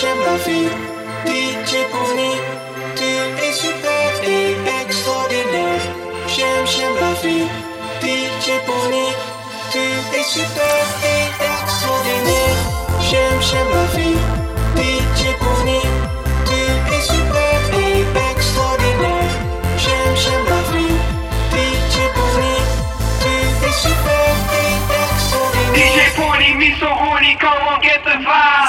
j'aime la vie. DJ Pouvni, tu es super et extraordinaire. J'aime, j'aime la vie. DJ Pouvni, tu es super et extraordinaire. J'aime, j'aime la vie. DJ Pouvni, tu es super et extraordinaire. J'aime, j'aime la vie. DJ Pouvni, tu es super et extraordinaire. DJ Pouvni, Miss Oroni, come on, get the vibe.